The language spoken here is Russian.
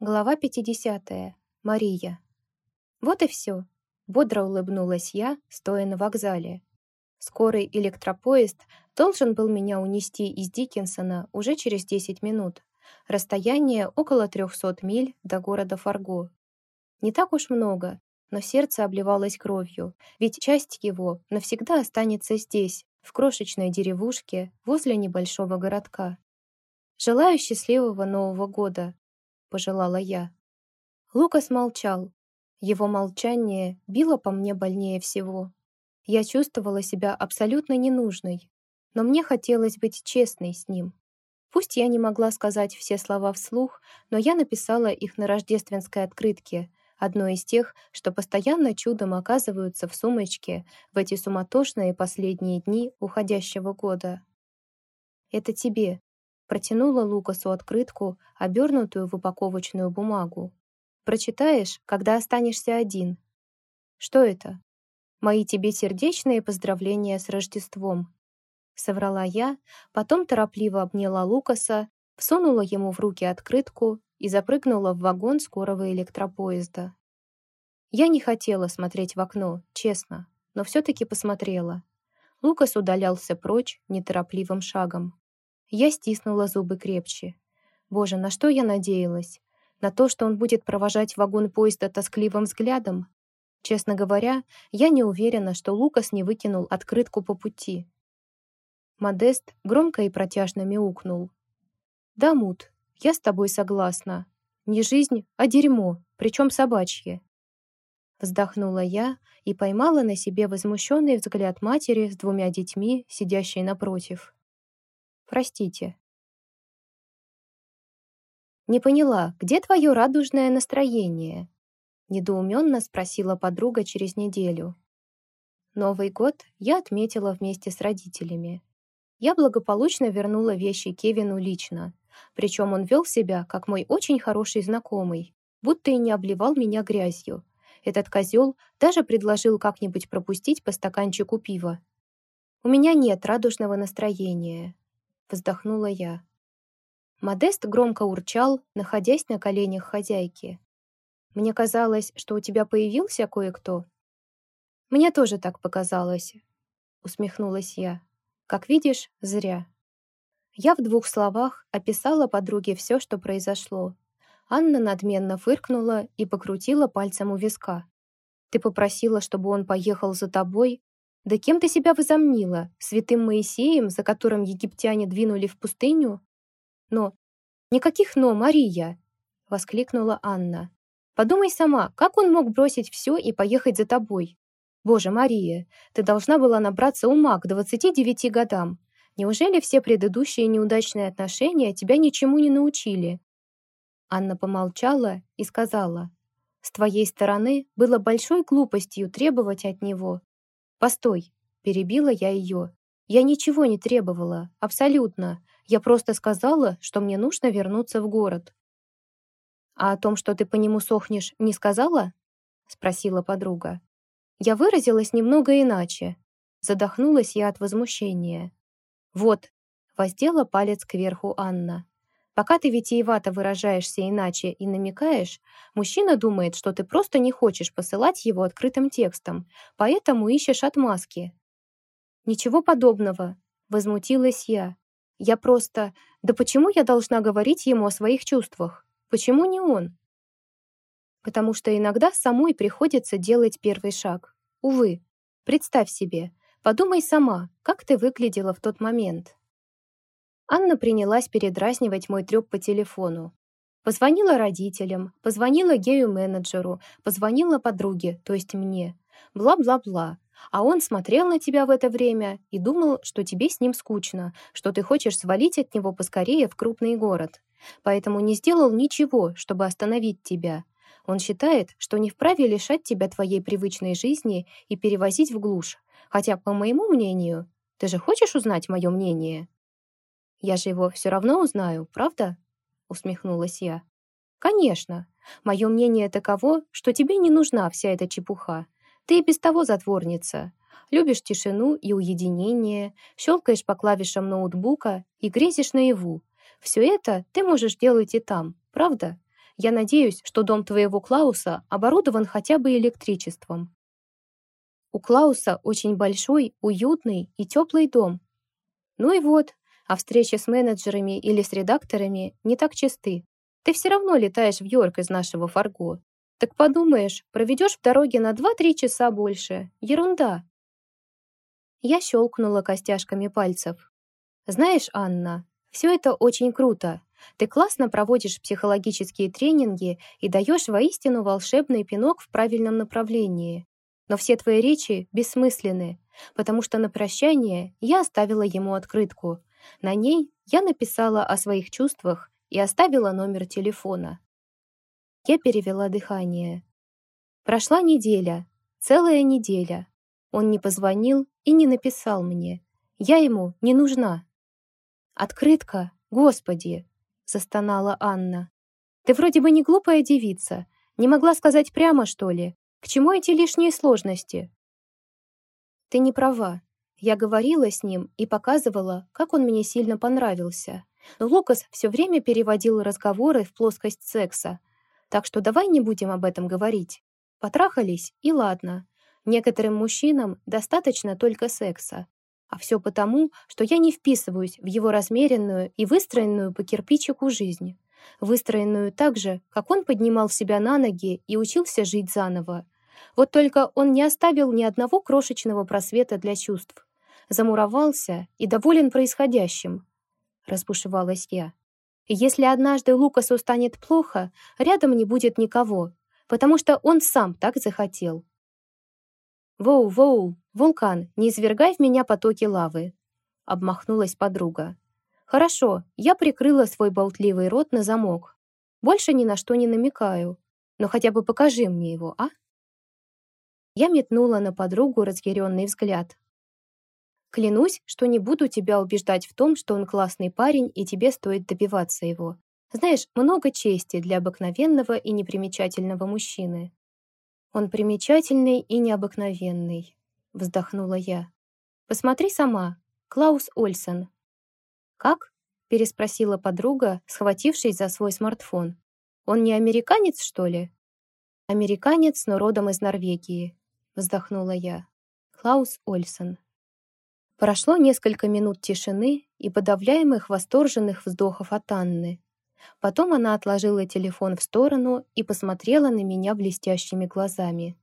Глава 50. Мария. Вот и все. Бодро улыбнулась я, стоя на вокзале. Скорый электропоезд должен был меня унести из Диккенсона уже через 10 минут. Расстояние около 300 миль до города Фарго. Не так уж много, но сердце обливалось кровью, ведь часть его навсегда останется здесь, в крошечной деревушке возле небольшого городка. Желаю счастливого Нового года, — пожелала я. Лукас молчал. Его молчание било по мне больнее всего. Я чувствовала себя абсолютно ненужной, но мне хотелось быть честной с ним. Пусть я не могла сказать все слова вслух, но я написала их на рождественской открытке, одной из тех, что постоянно чудом оказываются в сумочке в эти суматошные последние дни уходящего года. «Это тебе», Протянула Лукасу открытку, обернутую в упаковочную бумагу. «Прочитаешь, когда останешься один». «Что это?» «Мои тебе сердечные поздравления с Рождеством», — соврала я, потом торопливо обняла Лукаса, всунула ему в руки открытку и запрыгнула в вагон скорого электропоезда. Я не хотела смотреть в окно, честно, но все-таки посмотрела. Лукас удалялся прочь неторопливым шагом. Я стиснула зубы крепче. Боже, на что я надеялась? На то, что он будет провожать вагон поезда тоскливым взглядом? Честно говоря, я не уверена, что Лукас не выкинул открытку по пути. Модест громко и протяжно мяукнул. «Да, Мут, я с тобой согласна. Не жизнь, а дерьмо, причем собачье». Вздохнула я и поймала на себе возмущенный взгляд матери с двумя детьми, сидящей напротив. Простите. «Не поняла, где твое радужное настроение?» Недоуменно спросила подруга через неделю. Новый год я отметила вместе с родителями. Я благополучно вернула вещи Кевину лично, причем он вел себя, как мой очень хороший знакомый, будто и не обливал меня грязью. Этот козел даже предложил как-нибудь пропустить по стаканчику пива. У меня нет радужного настроения вздохнула я. Модест громко урчал, находясь на коленях хозяйки. «Мне казалось, что у тебя появился кое-кто». «Мне тоже так показалось», — усмехнулась я. «Как видишь, зря». Я в двух словах описала подруге все, что произошло. Анна надменно фыркнула и покрутила пальцем у виска. «Ты попросила, чтобы он поехал за тобой, да кем ты себя возомнила? Святым Моисеем, за которым египтяне двинули в пустыню? Но... Никаких «но», Мария! Воскликнула Анна. Подумай сама, как он мог бросить все и поехать за тобой? Боже, Мария, ты должна была набраться ума к 29 годам. Неужели все предыдущие неудачные отношения тебя ничему не научили? Анна помолчала и сказала, «С твоей стороны было большой глупостью требовать от него, «Постой!» — перебила я ее. «Я ничего не требовала, абсолютно. Я просто сказала, что мне нужно вернуться в город». «А о том, что ты по нему сохнешь, не сказала?» — спросила подруга. Я выразилась немного иначе. Задохнулась я от возмущения. «Вот», — воздела палец кверху Анна. Пока ты витиевато выражаешься иначе и намекаешь, мужчина думает, что ты просто не хочешь посылать его открытым текстом, поэтому ищешь отмазки. Ничего подобного, возмутилась я. Я просто... Да почему я должна говорить ему о своих чувствах? Почему не он? Потому что иногда самой приходится делать первый шаг. Увы, представь себе, подумай сама, как ты выглядела в тот момент. Анна принялась передразнивать мой трёп по телефону. Позвонила родителям, позвонила гею-менеджеру, позвонила подруге, то есть мне. Бла-бла-бла. А он смотрел на тебя в это время и думал, что тебе с ним скучно, что ты хочешь свалить от него поскорее в крупный город. Поэтому не сделал ничего, чтобы остановить тебя. Он считает, что не вправе лишать тебя твоей привычной жизни и перевозить в глушь. Хотя, по моему мнению, ты же хочешь узнать мое мнение? Я же его все равно узнаю, правда?» усмехнулась я. «Конечно. Мое мнение таково, что тебе не нужна вся эта чепуха. Ты и без того затворница. Любишь тишину и уединение, щелкаешь по клавишам ноутбука и грезишь наяву. Все это ты можешь делать и там, правда? Я надеюсь, что дом твоего Клауса оборудован хотя бы электричеством. У Клауса очень большой, уютный и теплый дом. Ну и вот, а встречи с менеджерами или с редакторами не так часты. Ты все равно летаешь в Йорк из нашего Фарго. Так подумаешь, проведешь в дороге на 2-3 часа больше. Ерунда. Я щелкнула костяшками пальцев. Знаешь, Анна, все это очень круто. Ты классно проводишь психологические тренинги и даешь воистину волшебный пинок в правильном направлении. Но все твои речи бессмысленны, потому что на прощание я оставила ему открытку. На ней я написала о своих чувствах и оставила номер телефона. Я перевела дыхание. Прошла неделя, целая неделя. Он не позвонил и не написал мне. Я ему не нужна. «Открытка, Господи!» — застонала Анна. «Ты вроде бы не глупая девица. Не могла сказать прямо, что ли? К чему эти лишние сложности?» «Ты не права. Я говорила с ним и показывала, как он мне сильно понравился. Но Лукас все время переводил разговоры в плоскость секса. Так что давай не будем об этом говорить. Потрахались, и ладно. Некоторым мужчинам достаточно только секса. А все потому, что я не вписываюсь в его размеренную и выстроенную по кирпичику жизнь. Выстроенную так же, как он поднимал себя на ноги и учился жить заново. Вот только он не оставил ни одного крошечного просвета для чувств. Замуровался и доволен происходящим. Разбушевалась я. Если однажды Лукасу станет плохо, рядом не будет никого, потому что он сам так захотел. «Воу-воу, вулкан, не извергай в меня потоки лавы!» Обмахнулась подруга. «Хорошо, я прикрыла свой болтливый рот на замок. Больше ни на что не намекаю. Но хотя бы покажи мне его, а?» Я метнула на подругу разъяренный взгляд. «Клянусь, что не буду тебя убеждать в том, что он классный парень и тебе стоит добиваться его. Знаешь, много чести для обыкновенного и непримечательного мужчины. «Он примечательный и необыкновенный», — вздохнула я. «Посмотри сама. Клаус Ольсен». «Как?» — переспросила подруга, схватившись за свой смартфон. «Он не американец, что ли?» «Американец, но родом из Норвегии», — вздохнула я. Клаус Ольсен. Прошло несколько минут тишины и подавляемых восторженных вздохов от Анны. Потом она отложила телефон в сторону и посмотрела на меня блестящими глазами.